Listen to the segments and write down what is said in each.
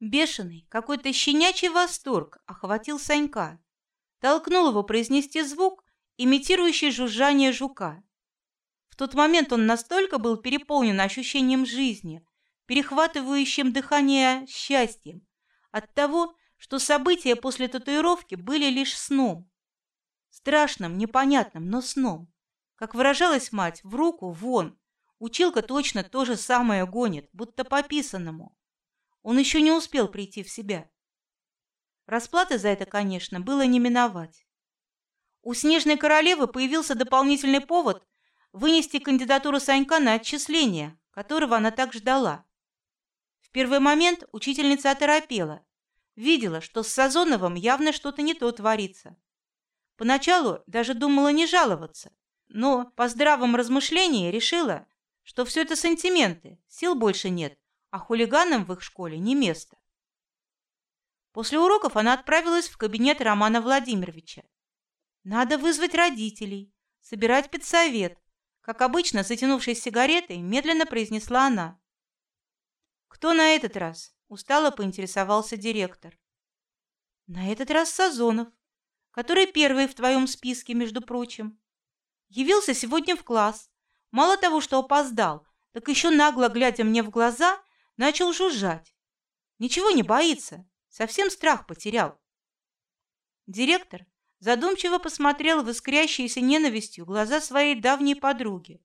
Бешеный, какой-то щенячий восторг охватил Санька. Толкнул его произнести звук, имитирующий жужжание жука. В тот момент он настолько был переполнен ощущением жизни, перехватывающим дыхание счастьем, от того, что события после татуировки были лишь сном. Страшным, непонятным, но сном. Как выражалась мать, в руку вон. Училка точно то же самое гонит, будто по писанному. Он еще не успел прийти в себя. Расплаты за это, конечно, было не миновать. У Снежной королевы появился дополнительный повод вынести кандидатуру Санька на отчисление, которого она так ждала. В первый момент учительница оторопела, видела, что с Сазоновым явно что-то не то творится. Поначалу даже думала не жаловаться, но по здравом размышлении решила, что все это сантименты, сил больше нет, а хулиганам в их школе не место. После уроков она отправилась в кабинет Романа Владимировича. Надо вызвать родителей, собирать педсовет. Как обычно, затянувшись сигаретой, медленно произнесла она. Кто на этот раз? Устало поинтересовался директор. На этот раз Сазонов, который первый в твоем списке, между прочим. Явился сегодня в класс. Мало того, что опоздал, так еще нагло глядя мне в глаза, начал жужжать. Ничего не боится, совсем страх потерял. Директор задумчиво посмотрел в искрящиеся ненавистью глаза своей давней подруги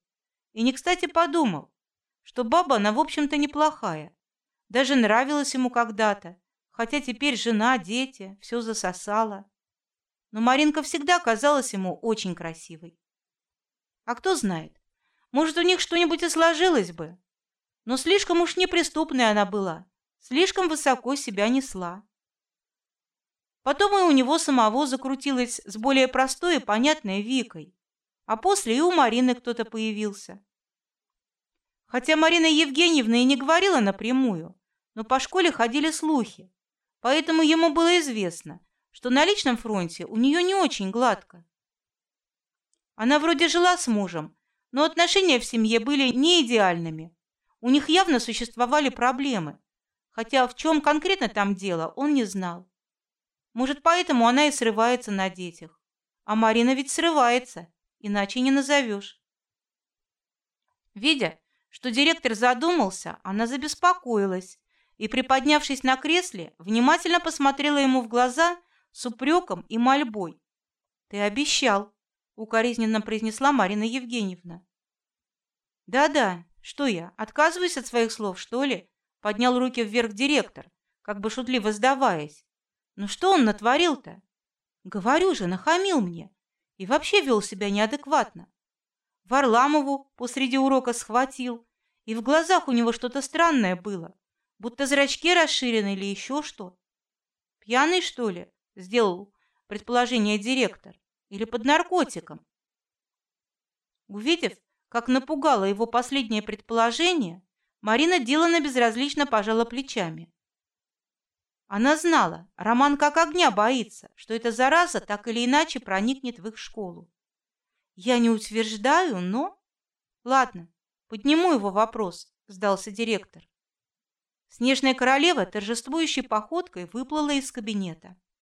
и не кстати подумал, что баба она в общем-то неплохая, даже нравилась ему когда-то, хотя теперь жена, дети, все засосала. Но Маринка всегда казалась ему очень красивой. А кто знает, может у них что-нибудь и сложилось бы. Но слишком уж неприступной она была, слишком высоко себя несла. Потом и у него самого закрутилось с более простой и понятной Викой, а после и у Марины кто-то появился. Хотя Марина Евгеньевна и не говорила напрямую, но по школе ходили слухи, поэтому ему было известно, что на личном фронте у нее не очень гладко. Она вроде жила с мужем, но отношения в семье были не идеальными. У них явно существовали проблемы, хотя в чем конкретно там дело, он не знал. Может, поэтому она и срывается на детях. А Марина ведь срывается, иначе не назовешь. Видя, что директор задумался, она забеспокоилась и, приподнявшись на кресле, внимательно посмотрела ему в глаза с упреком и мольбой. Ты обещал, укоризненно произнесла Марина Евгеньевна. Да-да, что я отказываюсь от своих слов, что ли? Поднял руки вверх директор, как бы шутливо сдаваясь. Ну что он натворил-то? Говорю же, нахамил мне и вообще вел себя неадекватно. Варламову посреди урока схватил, и в глазах у него что-то странное было, будто зрачки расширены или еще что. Пьяный что ли? Сделал предположение директор или под наркотиком. Увидев, как напугало его последнее предположение, Марина делано безразлично пожала плечами. Она знала, Роман как огня боится, что эта зараза так или иначе проникнет в их школу. Я не утверждаю, но... Ладно, подниму его вопрос, сдался директор. Снежная королева торжествующей походкой выплыла из кабинета.